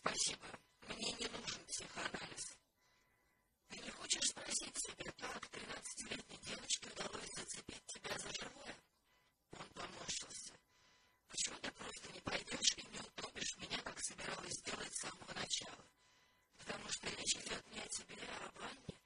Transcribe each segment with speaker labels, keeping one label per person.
Speaker 1: Спасибо. Мне не нужен психоанализ. Ты не хочешь спросить себя, как 13-летней девочке удалось зацепить тебя за живое? Он поморщился. Почему ты просто не пойдешь и не утопишь меня, как собиралась сделать самого начала? Потому что речь идет не о тебе, а о ванне.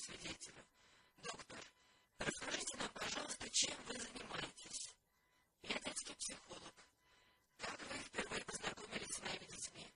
Speaker 1: свидетеля. Доктор, расскажите нам, пожалуйста, чем вы занимаетесь? Я детский психолог. Как вы впервые познакомились с моими детьми?